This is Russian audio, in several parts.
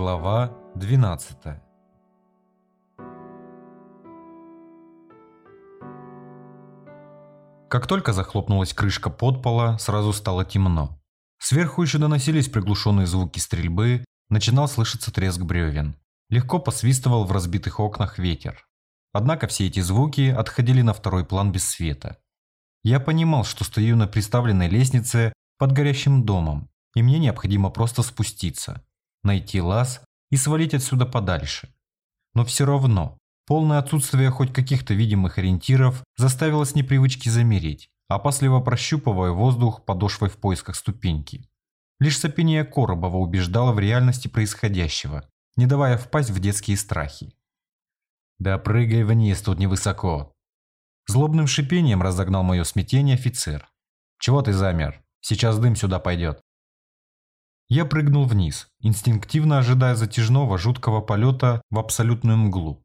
Глава 12 Как только захлопнулась крышка подпола, сразу стало темно. Сверху еще доносились приглушенные звуки стрельбы, начинал слышаться треск бревен. Легко посвистывал в разбитых окнах ветер. Однако все эти звуки отходили на второй план без света. Я понимал, что стою на приставленной лестнице под горящим домом, и мне необходимо просто спуститься, найти лаз и свалить отсюда подальше. Но все равно, полное отсутствие хоть каких-то видимых ориентиров заставило с непривычки замереть, опасливо прощупывая воздух подошвой в поисках ступеньки. Лишь сопение Коробова убеждало в реальности происходящего, не давая впасть в детские страхи. «Да прыгай вниз, тут невысоко!» Злобным шипением разогнал мое смятение офицер. «Чего ты замер? Сейчас дым сюда пойдет». Я прыгнул вниз, инстинктивно ожидая затяжного жуткого полета в абсолютную мглу.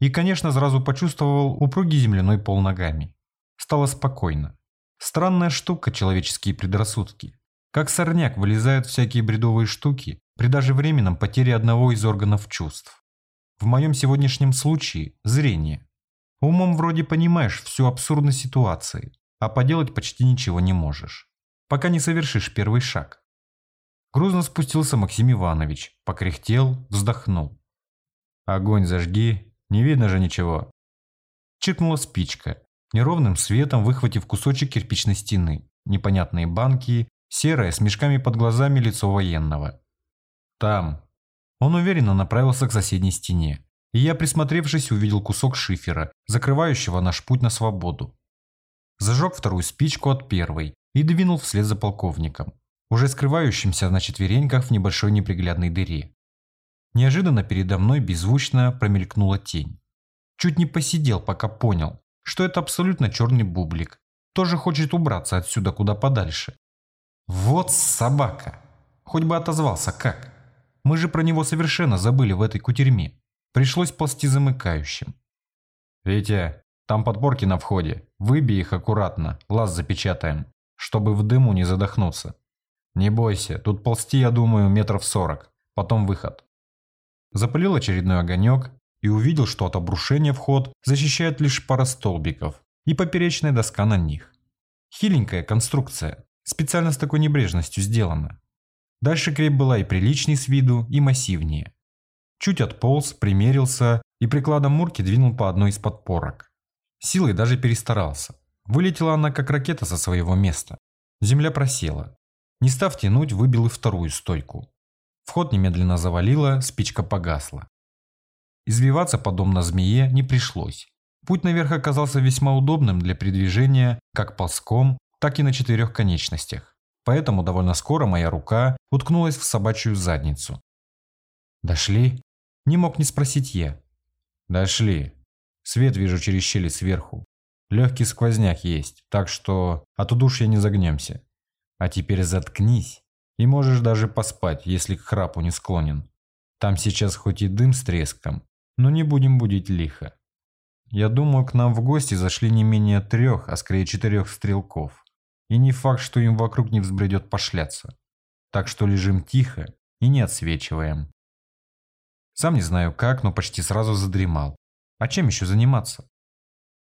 И, конечно, сразу почувствовал упругий земляной пол ногами. Стало спокойно. Странная штука человеческие предрассудки. Как сорняк вылезают всякие бредовые штуки при даже временном потере одного из органов чувств. В моем сегодняшнем случае – зрение. Умом вроде понимаешь всю абсурдность ситуации, а поделать почти ничего не можешь. Пока не совершишь первый шаг. Грузно спустился Максим Иванович, покряхтел, вздохнул. «Огонь зажги, не видно же ничего». Чиркнула спичка, неровным светом выхватив кусочек кирпичной стены, непонятные банки, серое с мешками под глазами лицо военного. «Там». Он уверенно направился к соседней стене, и я, присмотревшись, увидел кусок шифера, закрывающего наш путь на свободу. Зажег вторую спичку от первой и двинул вслед за полковником, уже скрывающимся на четвереньках в небольшой неприглядной дыре. Неожиданно передо мной беззвучно промелькнула тень. Чуть не посидел, пока понял, что это абсолютно черный бублик. Тоже хочет убраться отсюда куда подальше. Вот собака! Хоть бы отозвался как. Мы же про него совершенно забыли в этой кутерьме. Пришлось ползти замыкающим. «Витя, там подпорки на входе. Выбей их аккуратно, лаз запечатаем, чтобы в дыму не задохнуться. Не бойся, тут ползти, я думаю, метров сорок. Потом выход». Запалил очередной огонек и увидел, что от обрушения вход защищает лишь пара столбиков и поперечная доска на них. Хиленькая конструкция, специально с такой небрежностью сделана. Дальше креп была и приличней с виду, и массивнее. Чуть отполз, примерился и прикладом мурки двинул по одной из подпорок. Силой даже перестарался. Вылетела она как ракета со своего места. Земля просела. Не став тянуть, выбил и вторую стойку. Вход немедленно завалило, спичка погасла. Извиваться подобно змее не пришлось. Путь наверх оказался весьма удобным для передвижения как ползком, так и на четырех конечностях. Поэтому довольно скоро моя рука уткнулась в собачью задницу. «Дошли?» Не мог не спросить я. «Дошли. Свет вижу через щели сверху. Легкий сквозняк есть, так что от удушья не загнемся. А теперь заткнись, и можешь даже поспать, если к храпу не склонен. Там сейчас хоть и дым с треском, но не будем будить лихо. Я думаю, к нам в гости зашли не менее трех, а скорее четырех стрелков. И не факт, что им вокруг не взбредет пошляться. Так что лежим тихо и не отсвечиваем. Сам не знаю как, но почти сразу задремал. А чем еще заниматься?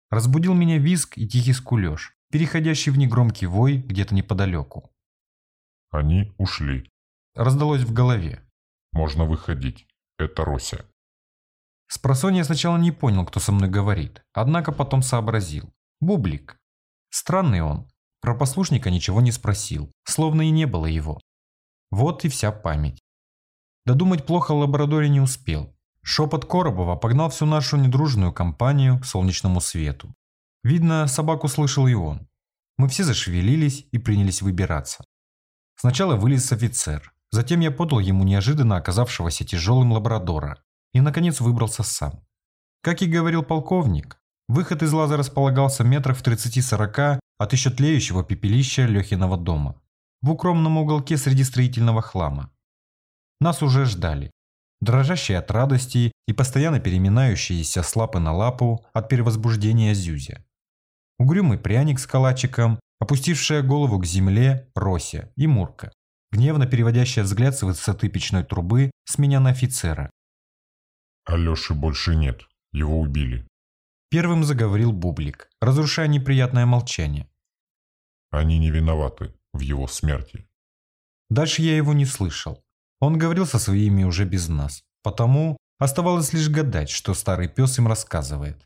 Разбудил меня визг и тихий скулеж, переходящий в негромкий вой где-то неподалеку. «Они ушли», — раздалось в голове. «Можно выходить. Это Рося». Спросонья сначала не понял, кто со мной говорит, однако потом сообразил. Бублик. Странный он. Про послушника ничего не спросил, словно и не было его. Вот и вся память. Додумать плохо лаборатории не успел. Шепот Коробова погнал всю нашу недружную компанию к солнечному свету. Видно, собаку слышал и он. Мы все зашевелились и принялись выбираться. Сначала вылез офицер, затем я подал ему неожиданно оказавшегося тяжелым лабрадора и, наконец, выбрался сам. Как и говорил полковник, выход из лаза располагался метрах в 30-40 от еще тлеющего пепелища Лехиного дома, в укромном уголке среди строительного хлама. Нас уже ждали. Дрожащие от радости и постоянно переминающиеся с лапы на лапу от перевозбуждения Зюзя. Угрюмый пряник с калачиком, опустившая голову к земле Рося и Мурка. гневно переводящая взгляд с высоты печной трубы с меня на офицера. Алёши больше нет. Его убили. Первым заговорил Бублик, разрушая неприятное молчание. Они не виноваты в его смерти. Дальше я его не слышал. Он говорил со своими уже без нас. Потому оставалось лишь гадать, что старый пес им рассказывает.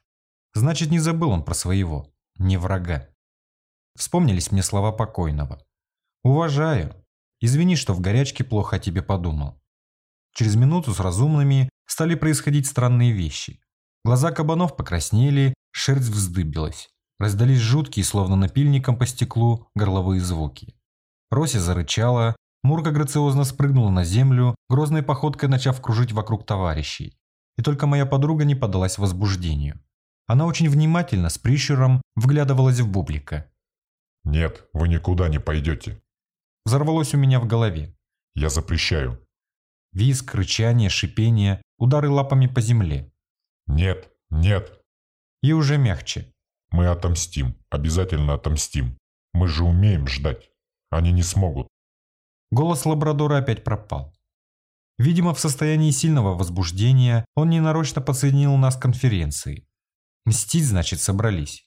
Значит, не забыл он про своего, не врага. Вспомнились мне слова покойного. «Уважаю. Извини, что в горячке плохо о тебе подумал». Через минуту с разумными стали происходить странные вещи. Глаза кабанов покраснели, шерсть вздыбилась. Раздались жуткие, словно напильником по стеклу, горловые звуки. Рося зарычала, Мурка грациозно спрыгнула на землю, грозной походкой начав кружить вокруг товарищей. И только моя подруга не поддалась возбуждению. Она очень внимательно, с прищуром, вглядывалась в Бублика. Нет, вы никуда не пойдете. Взорвалось у меня в голове. Я запрещаю. Визг, рычание, шипение, удары лапами по земле. Нет, нет. И уже мягче. Мы отомстим, обязательно отомстим. Мы же умеем ждать. Они не смогут. Голос лабрадора опять пропал. Видимо, в состоянии сильного возбуждения он ненарочно подсоединил нас к конференции. Мстить, значит, собрались.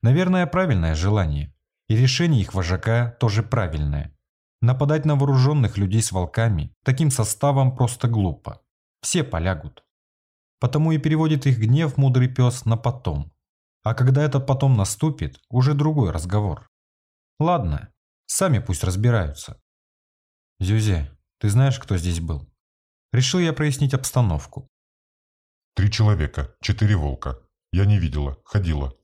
Наверное, правильное желание. И решение их вожака тоже правильное. Нападать на вооруженных людей с волками таким составом просто глупо. Все полягут. Потому и переводит их гнев мудрый пес на потом. А когда этот потом наступит, уже другой разговор. Ладно, сами пусть разбираются. Зюзя, ты знаешь, кто здесь был? Решил я прояснить обстановку. Три человека, четыре волка. Я не видела, ходила.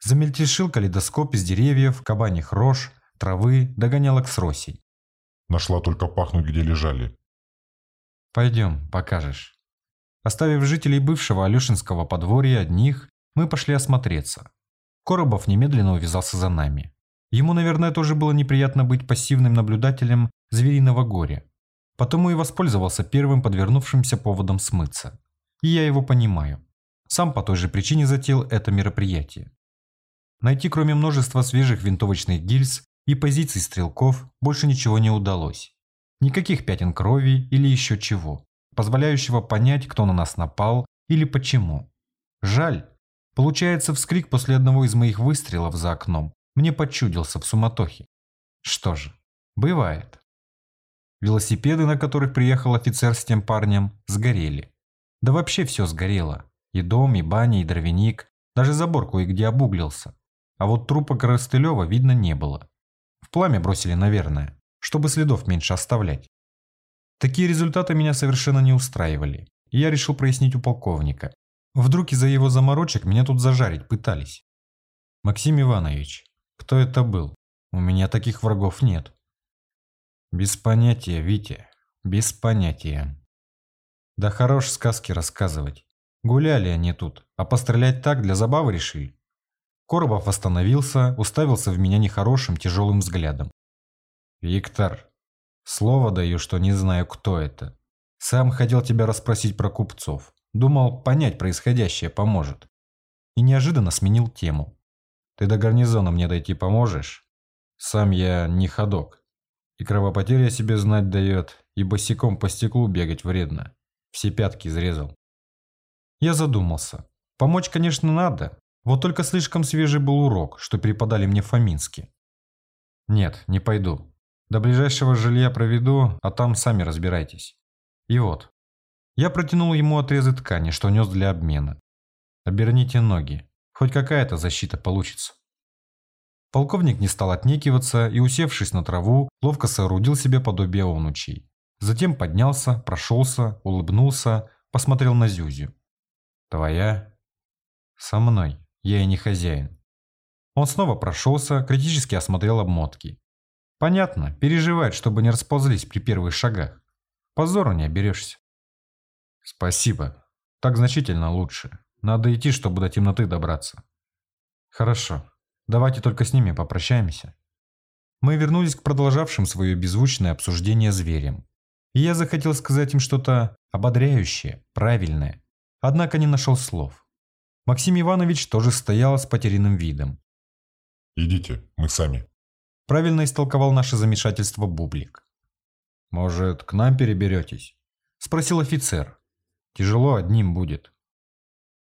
Замельтешил калейдоскоп из деревьев, кабаньих рож, травы, догонялок с росей. Нашла только пахнуть, где лежали. Пойдем, покажешь. Оставив жителей бывшего Алешинского подворья одних, мы пошли осмотреться. Коробов немедленно увязался за нами. Ему, наверное, тоже было неприятно быть пассивным наблюдателем звериного горя. Потому и воспользовался первым подвернувшимся поводом смыться. И я его понимаю. Сам по той же причине затеял это мероприятие. Найти кроме множества свежих винтовочных гильз и позиций стрелков больше ничего не удалось. Никаких пятен крови или еще чего, позволяющего понять, кто на нас напал или почему. Жаль. Получается, вскрик после одного из моих выстрелов за окном мне подчудился в суматохе. Что же, бывает. Велосипеды, на которых приехал офицер с тем парнем, сгорели. Да вообще все сгорело. И дом, и баня, и дровяник, даже забор кое-где обуглился. А вот трупа Коростылева видно не было. В пламя бросили, наверное, чтобы следов меньше оставлять. Такие результаты меня совершенно не устраивали, и я решил прояснить у полковника. Вдруг из-за его заморочек меня тут зажарить пытались. Максим Иванович, кто это был? У меня таких врагов нет. Без понятия, Витя, без понятия. Да хорош сказки рассказывать. Гуляли они тут, а пострелять так для забавы решили. Коробов остановился, уставился в меня нехорошим тяжелым взглядом. «Виктор, слово даю, что не знаю, кто это. Сам хотел тебя расспросить про купцов. Думал, понять происходящее поможет. И неожиданно сменил тему. Ты до гарнизона мне дойти поможешь? Сам я не ходок. И кровопотеря себе знать дает, и босиком по стеклу бегать вредно. Все пятки изрезал. Я задумался. Помочь, конечно, надо. Вот только слишком свежий был урок, что преподали мне Фомински. Нет, не пойду. До ближайшего жилья проведу, а там сами разбирайтесь. И вот. Я протянул ему отрезы ткани, что нес для обмена. Оберните ноги. Хоть какая-то защита получится. Полковник не стал отнекиваться и, усевшись на траву, ловко соорудил себе подобие онучей. Затем поднялся, прошелся, улыбнулся, посмотрел на Зюзю. «Твоя?» «Со мной. Я и не хозяин». Он снова прошелся, критически осмотрел обмотки. «Понятно, переживает, чтобы не расползлись при первых шагах. Позору не оберешься». «Спасибо. Так значительно лучше. Надо идти, чтобы до темноты добраться». «Хорошо. Давайте только с ними попрощаемся. Мы вернулись к продолжавшим свое беззвучное обсуждение зверям. И я захотел сказать им что-то ободряющее, правильное. Однако не нашел слов. Максим Иванович тоже стоял с потерянным видом. «Идите, мы сами». Правильно истолковал наше замешательство Бублик. «Может, к нам переберетесь?» – спросил офицер. «Тяжело одним будет».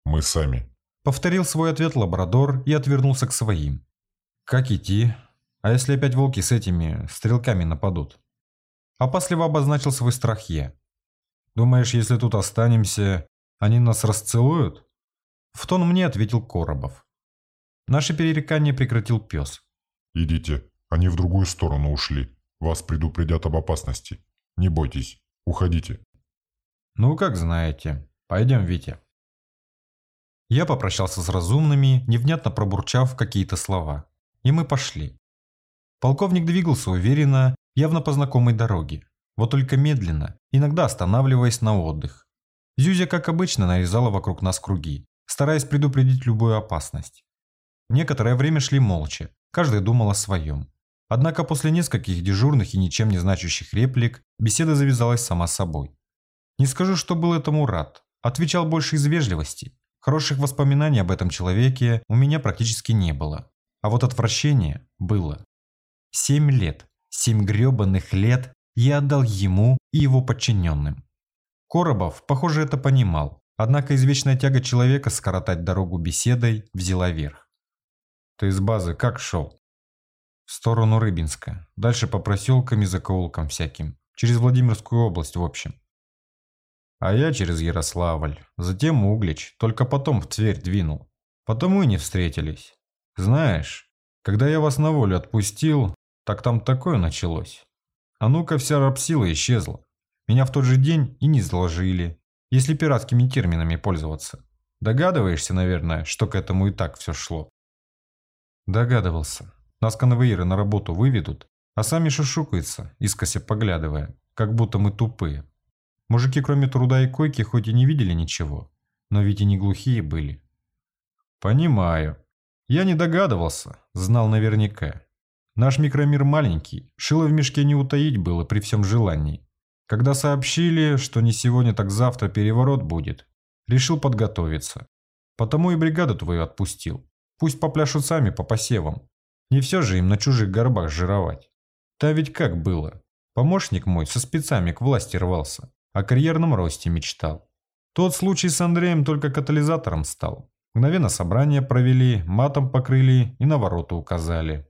«Мы сами», – повторил свой ответ лабрадор и отвернулся к своим. «Как идти? А если опять волки с этими стрелками нападут?» Опасливо обозначил свой страх я. «Думаешь, если тут останемся, они нас расцелуют?» В тон мне ответил Коробов. Наше перерекание прекратил пес. «Идите, они в другую сторону ушли. Вас предупредят об опасности. Не бойтесь, уходите». «Ну, как знаете. Пойдем, Витя». Я попрощался с разумными, невнятно пробурчав какие-то слова. И мы пошли. Полковник двигался уверенно, явно по знакомой дороге. Вот только медленно, иногда останавливаясь на отдых. Зюзя, как обычно, нарезала вокруг нас круги, стараясь предупредить любую опасность. Некоторое время шли молча, каждый думал о своем. Однако после нескольких дежурных и ничем не значащих реплик, беседа завязалась сама собой. Не скажу, что был этому рад. Отвечал больше из вежливости. Хороших воспоминаний об этом человеке у меня практически не было. А вот отвращение было. Семь лет, семь гребаных лет я отдал ему и его подчиненным. Коробов, похоже, это понимал, однако извечная тяга человека скоротать дорогу беседой взяла верх. «Ты из базы как шел?» В сторону Рыбинска. Дальше по проселкам и закоулкам всяким. Через Владимирскую область, в общем. А я через Ярославль. Затем Углич. Только потом в Тверь двинул. Потому и не встретились. Знаешь, когда я вас на волю отпустил, так там такое началось. А ну-ка вся рабсила исчезла. Меня в тот же день и не заложили, если пиратскими терминами пользоваться. Догадываешься, наверное, что к этому и так все шло? Догадывался. Нас конвоиры на работу выведут, а сами шушукаются, искося поглядывая, как будто мы тупые. Мужики кроме труда и койки хоть и не видели ничего, но ведь и не глухие были. Понимаю. Я не догадывался, знал наверняка. Наш микромир маленький, шило в мешке не утаить было при всем желании. Когда сообщили, что не сегодня, так завтра переворот будет, решил подготовиться. Потому и бригаду твою отпустил. Пусть попляшут сами по посевам. Не все же им на чужих горбах жировать. Та ведь как было. Помощник мой со спецами к власти рвался, о карьерном росте мечтал. Тот случай с Андреем только катализатором стал. Мгновенно собрание провели, матом покрыли и на ворота указали.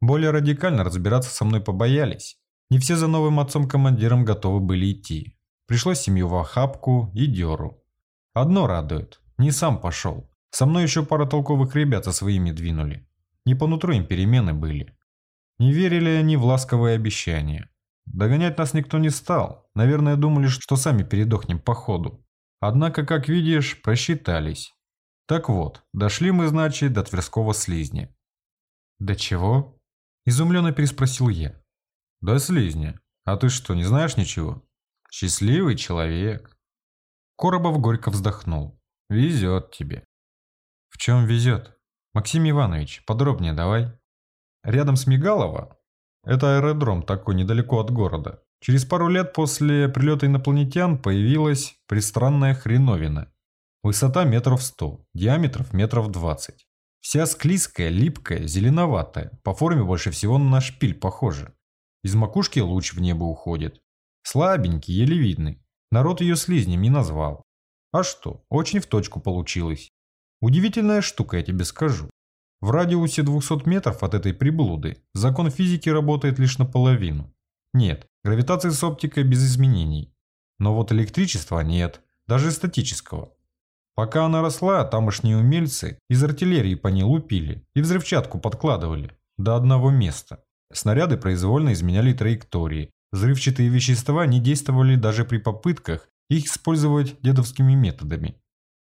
Более радикально разбираться со мной побоялись. Не все за новым отцом-командиром готовы были идти. Пришлось семью в охапку и дёру. Одно радует, не сам пошел. Со мной еще пара толковых ребят со своими двинули. Не по нутру им перемены были. Не верили они в ласковые обещания. Догонять нас никто не стал. Наверное, думали, что сами передохнем по ходу. Однако, как видишь, просчитались. Так вот, дошли мы, значит, до Тверского слизня. «До чего?» – изумленно переспросил я. «До слизня. А ты что, не знаешь ничего? Счастливый человек». Коробов горько вздохнул. «Везет тебе». «В чем везет?» Максим Иванович, подробнее давай. Рядом с Мигалово, это аэродром такой недалеко от города, через пару лет после прилета инопланетян появилась пристранная хреновина. Высота метров сто, диаметров метров двадцать. Вся склизкая, липкая, зеленоватая, по форме больше всего на шпиль похожа. Из макушки луч в небо уходит. Слабенький, еле видный. Народ ее слизнем не назвал. А что, очень в точку получилось. Удивительная штука, я тебе скажу. В радиусе 200 метров от этой приблуды закон физики работает лишь наполовину. Нет, гравитации с оптикой без изменений. Но вот электричества нет, даже статического. Пока она росла, тамошние умельцы из артиллерии по ней лупили и взрывчатку подкладывали до одного места. Снаряды произвольно изменяли траектории, взрывчатые вещества не действовали даже при попытках их использовать дедовскими методами.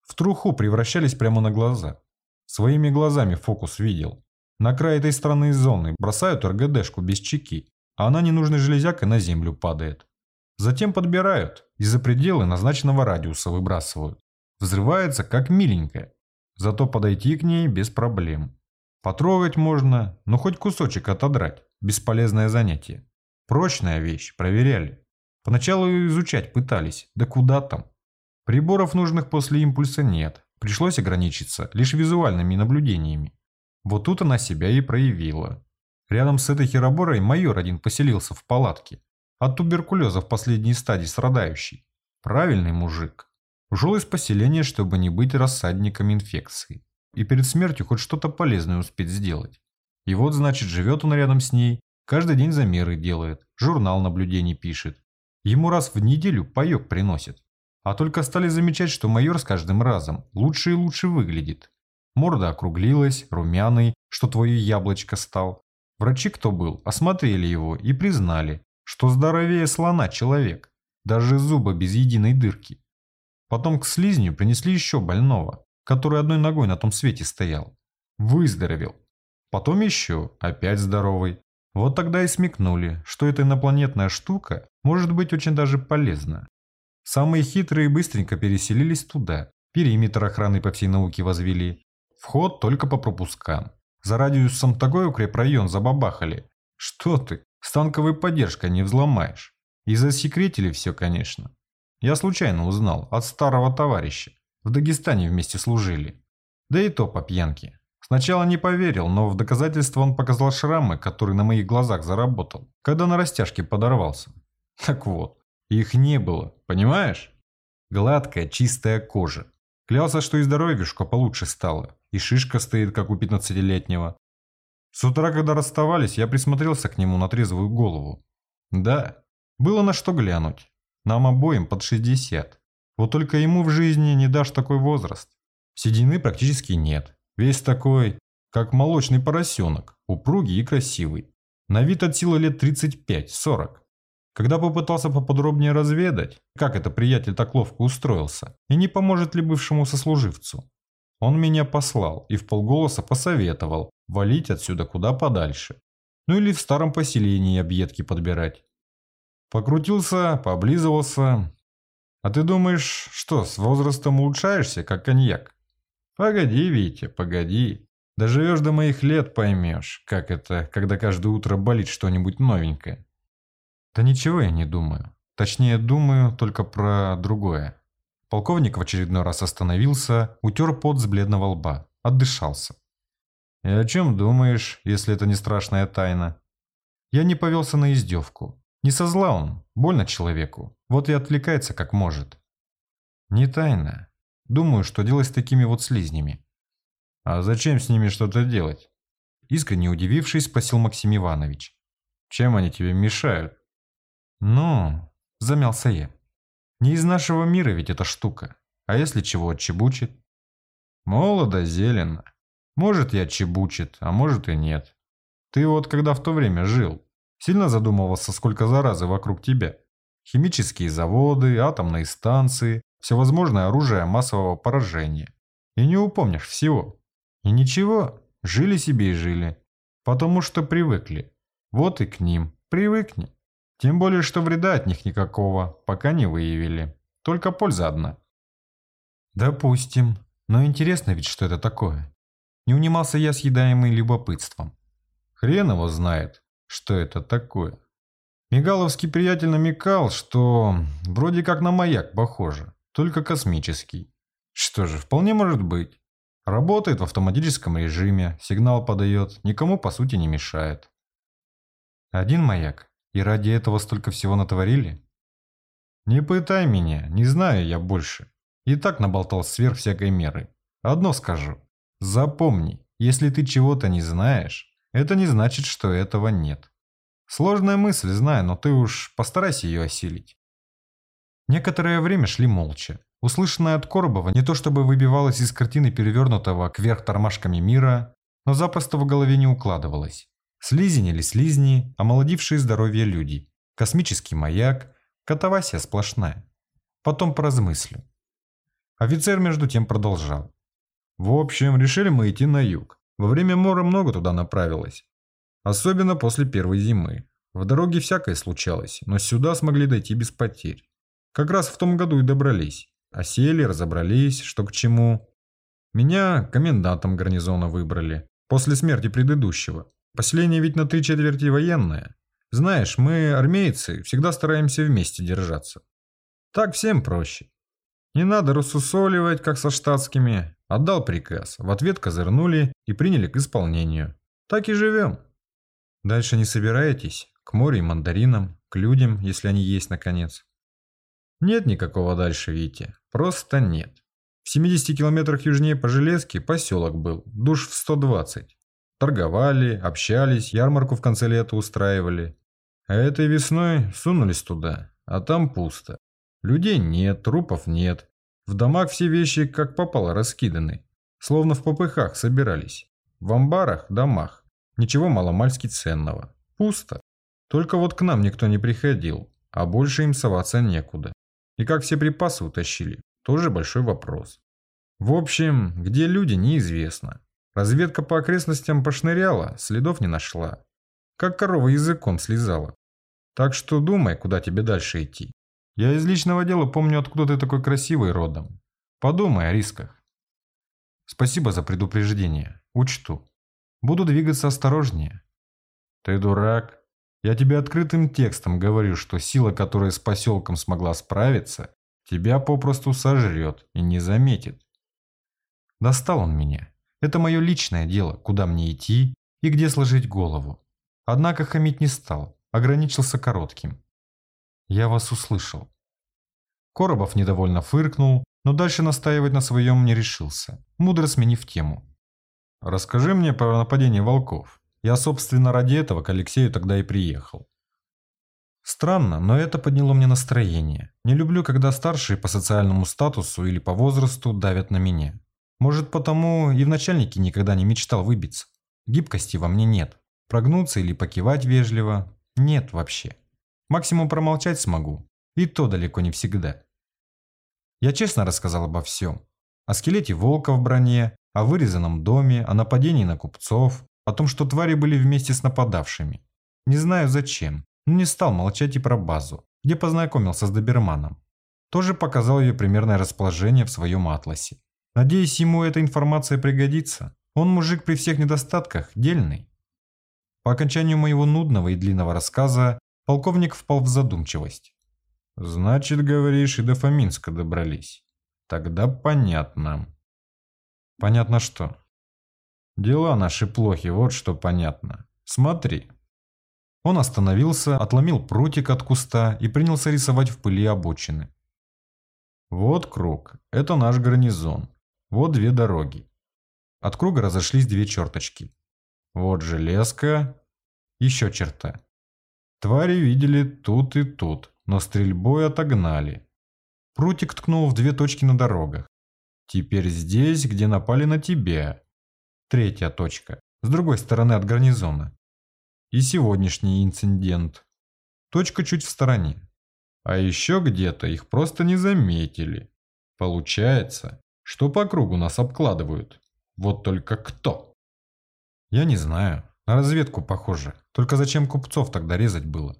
В труху превращались прямо на глаза. Своими глазами фокус видел. На край этой странной зоны бросают РГДшку без чеки, а она ненужной железякой на землю падает. Затем подбирают и за пределы назначенного радиуса выбрасывают. Взрывается как миленькая. Зато подойти к ней без проблем. Потрогать можно, но хоть кусочек отодрать. Бесполезное занятие. Прочная вещь, проверяли. Поначалу изучать пытались, да куда там. Приборов нужных после импульса нет, пришлось ограничиться лишь визуальными наблюдениями. Вот тут она себя и проявила. Рядом с этой хероборой майор один поселился в палатке. От туберкулеза в последней стадии страдающий. Правильный мужик. Ушел из поселения, чтобы не быть рассадником инфекции. И перед смертью хоть что-то полезное успеть сделать. И вот, значит, живет он рядом с ней, каждый день замеры делает, журнал наблюдений пишет. Ему раз в неделю паек приносит. А только стали замечать, что майор с каждым разом лучше и лучше выглядит. Морда округлилась, румяный, что твое яблочко стал. Врачи, кто был, осмотрели его и признали, что здоровее слона человек, даже зуба без единой дырки. Потом к слизню принесли еще больного, который одной ногой на том свете стоял. Выздоровел. Потом еще, опять здоровый. Вот тогда и смекнули, что эта инопланетная штука может быть очень даже полезна. Самые хитрые быстренько переселились туда, периметр охраны по всей науке возвели. Вход только по пропускам. За радиусом такой укрепрайон забабахали. Что ты, с танковой поддержкой не взломаешь. И засекретили все, конечно. Я случайно узнал от старого товарища. В Дагестане вместе служили. Да и то по пьянке. Сначала не поверил, но в доказательство он показал шрамы, которые на моих глазах заработал, когда на растяжке подорвался. Так вот, их не было, понимаешь? Гладкая, чистая кожа. Клялся, что и здоровьюшка получше стало, и шишка стоит, как у пятнадцатилетнего. С утра, когда расставались, я присмотрелся к нему на трезвую голову. Да, было на что глянуть. Нам обоим под 60. Вот только ему в жизни не дашь такой возраст. Седины практически нет. Весь такой, как молочный поросенок, упругий и красивый. На вид от силы лет 35-40. Когда попытался поподробнее разведать, как это приятель так ловко устроился, и не поможет ли бывшему сослуживцу, он меня послал и в полголоса посоветовал валить отсюда куда подальше. Ну или в старом поселении объедки подбирать. Покрутился, пооблизывался. А ты думаешь, что, с возрастом улучшаешься, как коньяк? Погоди, Витя, погоди. Доживешь до моих лет, поймешь, как это, когда каждое утро болит что-нибудь новенькое. Да ничего я не думаю. Точнее, думаю только про другое. Полковник в очередной раз остановился, утер пот с бледного лба, отдышался. «И о чем думаешь, если это не страшная тайна?» Я не повелся на издевку. Не со зла он, больно человеку. Вот и отвлекается как может. Не тайна. Думаю, что делать с такими вот слизнями. А зачем с ними что-то делать? Искренне удивившись, спросил Максим Иванович. Чем они тебе мешают? Ну, замялся я. Не из нашего мира ведь эта штука. А если чего отчебучит? Молодо, зелено. Может и отчебучит, а может и нет. Ты вот когда в то время жил, Сильно задумывался, сколько заразы вокруг тебя. Химические заводы, атомные станции, всевозможное оружие массового поражения. И не упомнишь всего. И ничего, жили себе и жили. Потому что привыкли. Вот и к ним. Привыкни. Тем более, что вреда от них никакого, пока не выявили. Только польза одна. Допустим. Но интересно ведь, что это такое. Не унимался я съедаемый любопытством. Хрен его знает что это такое. Мигаловский приятель намекал, что вроде как на маяк похоже, только космический. Что же, вполне может быть. Работает в автоматическом режиме, сигнал подает, никому по сути не мешает. Один маяк, и ради этого столько всего натворили? Не пытай меня, не знаю я больше. И так наболтал сверх всякой меры. Одно скажу. Запомни, если ты чего-то не знаешь, это не значит, что этого нет. Сложная мысль, знаю, но ты уж постарайся ее осилить. Некоторое время шли молча. Услышанное от Коробова не то чтобы выбивалось из картины перевернутого кверх тормашками мира, но запросто в голове не укладывалось. Слизень или слизни, омолодившие здоровье люди, космический маяк, катавасия сплошная. Потом поразмыслю. Офицер между тем продолжал. В общем, решили мы идти на юг. Во время мора много туда направилось. Особенно после первой зимы. В дороге всякое случалось, но сюда смогли дойти без потерь. Как раз в том году и добрались. Осели, разобрались, что к чему. Меня комендантом гарнизона выбрали. После смерти предыдущего. Поселение ведь на три четверти военное. Знаешь, мы, армейцы, всегда стараемся вместе держаться. Так всем проще. Не надо рассусоливать, как со штатскими. Отдал приказ, в ответ козырнули и приняли к исполнению. Так и живем. Дальше не собираетесь? К морю и мандаринам, к людям, если они есть наконец. Нет никакого дальше, Витя. Просто нет. В 70 километрах южнее по железке поселок был, душ в 120. Торговали, общались, ярмарку в конце лета устраивали. А этой весной сунулись туда, а там пусто. Людей нет, трупов нет. В домах все вещи как попало раскиданы. Словно в попыхах собирались. В амбарах, домах. Ничего маломальски ценного. Пусто. Только вот к нам никто не приходил, а больше им соваться некуда. И как все припасы утащили, тоже большой вопрос. В общем, где люди, неизвестно. Разведка по окрестностям пошныряла, следов не нашла. Как корова языком слезала. Так что думай, куда тебе дальше идти. Я из личного дела помню, откуда ты такой красивый родом. Подумай о рисках. Спасибо за предупреждение. Учту. Буду двигаться осторожнее. Ты дурак. Я тебе открытым текстом говорю, что сила, которая с поселком смогла справиться, тебя попросту сожрет и не заметит. Достал он меня. Это мое личное дело, куда мне идти и где сложить голову. Однако хамить не стал, ограничился коротким. Я вас услышал. Коробов недовольно фыркнул, но дальше настаивать на своем не решился, мудро сменив тему. «Расскажи мне про нападение волков. Я, собственно, ради этого к Алексею тогда и приехал». Странно, но это подняло мне настроение. Не люблю, когда старшие по социальному статусу или по возрасту давят на меня. Может, потому и в начальнике никогда не мечтал выбиться. Гибкости во мне нет. Прогнуться или покивать вежливо – нет вообще. Максимум промолчать смогу, и то далеко не всегда. Я честно рассказал обо всем. О скелете волка в броне, о вырезанном доме, о нападении на купцов, о том, что твари были вместе с нападавшими. Не знаю зачем, но не стал молчать и про базу, где познакомился с доберманом. Тоже показал ее примерное расположение в своем атласе. Надеюсь, ему эта информация пригодится. Он мужик при всех недостатках, дельный. По окончанию моего нудного и длинного рассказа Полковник впал в задумчивость. «Значит, говоришь, и до Фоминска добрались. Тогда понятно». «Понятно что?» «Дела наши плохи, вот что понятно. Смотри». Он остановился, отломил прутик от куста и принялся рисовать в пыли обочины. «Вот круг. Это наш гарнизон. Вот две дороги. От круга разошлись две черточки. Вот железка. Еще черта. Твари видели тут и тут, но стрельбой отогнали. Прутик ткнул в две точки на дорогах. Теперь здесь, где напали на тебя. Третья точка, с другой стороны от гарнизона. И сегодняшний инцидент. Точка чуть в стороне. А еще где-то их просто не заметили. Получается, что по кругу нас обкладывают. Вот только кто? Я не знаю. На разведку похоже. Только зачем купцов тогда резать было?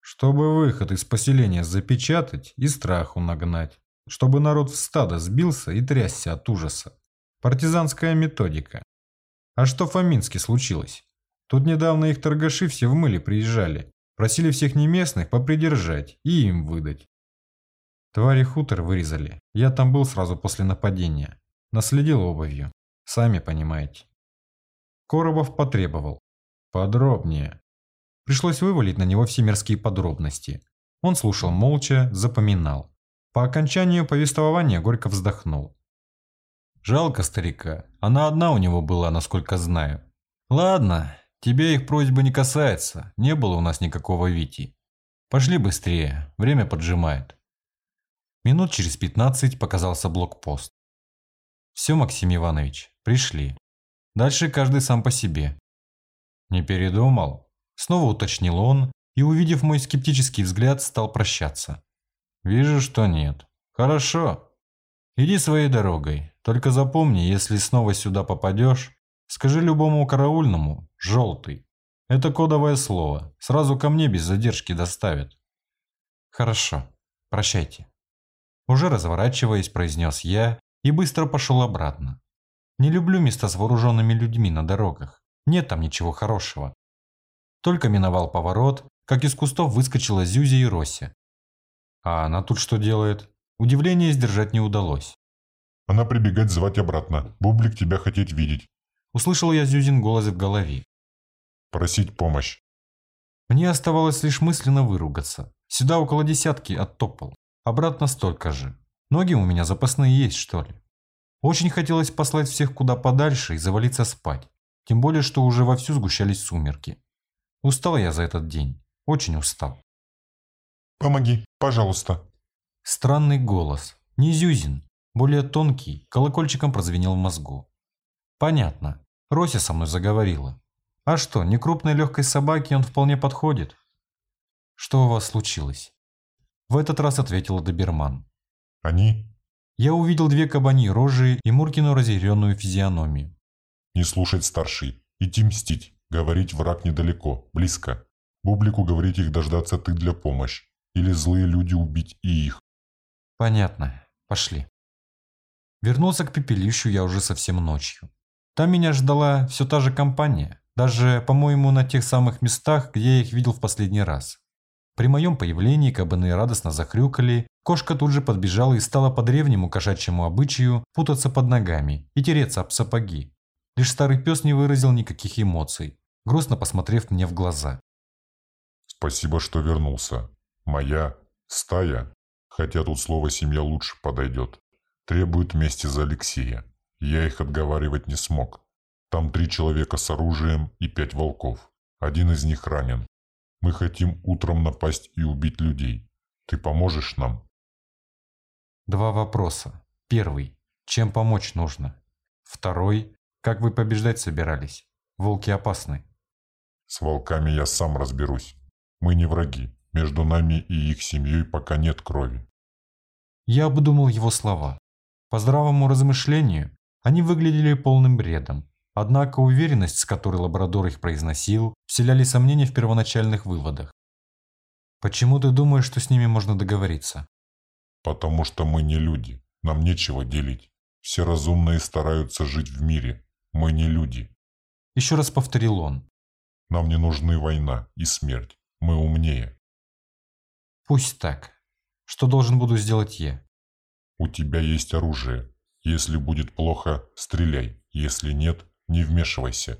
Чтобы выход из поселения запечатать и страху нагнать. Чтобы народ в стадо сбился и трясся от ужаса. Партизанская методика. А что в Фоминске случилось? Тут недавно их торгаши все в мыле приезжали. Просили всех неместных попридержать и им выдать. Твари хутор вырезали. Я там был сразу после нападения. Наследил обувью. Сами понимаете. Коробов потребовал. Подробнее. Пришлось вывалить на него все мирские подробности. Он слушал молча, запоминал. По окончанию повествования горько вздохнул. Жалко старика. Она одна у него была, насколько знаю. Ладно, тебе их просьбы не касается. Не было у нас никакого Вити. Пошли быстрее, время поджимает. Минут через пятнадцать показался блокпост. Все, Максим Иванович, пришли. Дальше каждый сам по себе. Не передумал? Снова уточнил он и, увидев мой скептический взгляд, стал прощаться. Вижу, что нет. Хорошо. Иди своей дорогой. Только запомни, если снова сюда попадешь, скажи любому караульному «желтый». Это кодовое слово. Сразу ко мне без задержки доставят. Хорошо. Прощайте. Уже разворачиваясь, произнес я и быстро пошел обратно. Не люблю места с вооруженными людьми на дорогах. Нет там ничего хорошего. Только миновал поворот, как из кустов выскочила Зюзя и Рося. А она тут что делает? Удивление сдержать не удалось. Она прибегать звать обратно. Бублик тебя хотеть видеть. Услышал я Зюзин голос в голове. Просить помощь. Мне оставалось лишь мысленно выругаться. Сюда около десятки оттопал. Обратно столько же. Ноги у меня запасные есть, что ли? Очень хотелось послать всех куда подальше и завалиться спать. Тем более, что уже вовсю сгущались сумерки. Устал я за этот день. Очень устал. «Помоги, пожалуйста». Странный голос. Не Зюзин. Более тонкий, колокольчиком прозвенел в мозгу. Понятно. Рося со мной заговорила. А что, не крупной легкой собаке он вполне подходит? Что у вас случилось? В этот раз ответила Доберман. Они? Я увидел две кабани рожи и Муркину разъяренную физиономию. Не слушать старший, идти мстить, говорить враг недалеко, близко. Бублику говорить их дождаться ты для помощи. Или злые люди убить и их. Понятно. Пошли. Вернулся к пепелищу я уже совсем ночью. Там меня ждала все та же компания. Даже, по-моему, на тех самых местах, где я их видел в последний раз. При моем появлении кабаны радостно захрюкали, кошка тут же подбежала и стала по древнему кошачьему обычаю путаться под ногами и тереться об сапоги. Лишь старый пес не выразил никаких эмоций, грустно посмотрев мне в глаза. «Спасибо, что вернулся. Моя стая, хотя тут слово «семья» лучше подойдет, требует мести за Алексея. Я их отговаривать не смог. Там три человека с оружием и пять волков. Один из них ранен. Мы хотим утром напасть и убить людей. Ты поможешь нам?» Два вопроса. Первый. Чем помочь нужно? Второй. Как вы побеждать собирались? Волки опасны. С волками я сам разберусь. Мы не враги. Между нами и их семьей пока нет крови. Я обдумал его слова. По здравому размышлению, они выглядели полным бредом. Однако уверенность, с которой лабрадор их произносил, вселяли сомнения в первоначальных выводах. «Почему ты думаешь, что с ними можно договориться?» «Потому что мы не люди. Нам нечего делить. Все разумные стараются жить в мире. Мы не люди». Еще раз повторил он. «Нам не нужны война и смерть. Мы умнее». «Пусть так. Что должен буду сделать я?» «У тебя есть оружие. Если будет плохо, стреляй. Если нет, не вмешивайся.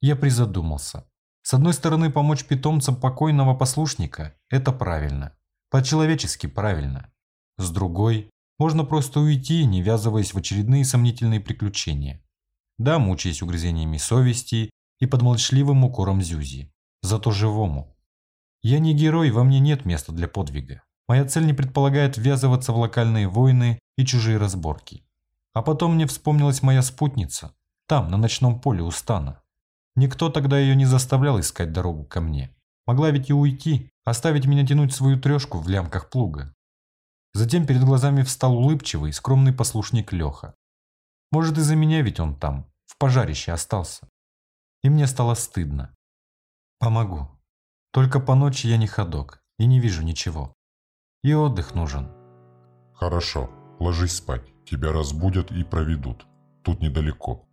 Я призадумался. С одной стороны, помочь питомцам покойного послушника – это правильно. По-человечески правильно. С другой, можно просто уйти, не ввязываясь в очередные сомнительные приключения. Да, мучаясь угрызениями совести и под молчаливым укором Зюзи. Зато живому. Я не герой, во мне нет места для подвига. Моя цель не предполагает ввязываться в локальные войны и чужие разборки. А потом мне вспомнилась моя спутница, там, на ночном поле у стана. Никто тогда ее не заставлял искать дорогу ко мне. Могла ведь и уйти, оставить меня тянуть свою трешку в лямках плуга. Затем перед глазами встал улыбчивый, скромный послушник Леха. Может, из-за меня ведь он там, в пожарище остался. И мне стало стыдно. Помогу. Только по ночи я не ходок и не вижу ничего. И отдых нужен. Хорошо, ложись спать. Тебя разбудят и проведут. Тут недалеко.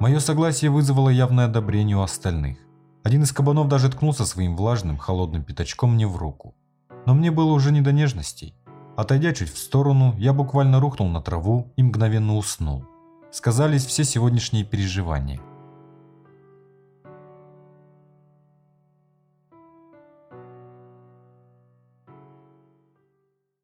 Мое согласие вызвало явное одобрение у остальных. Один из кабанов даже ткнулся своим влажным, холодным пятачком мне в руку. Но мне было уже не до нежностей. Отойдя чуть в сторону, я буквально рухнул на траву и мгновенно уснул. Сказались все сегодняшние переживания –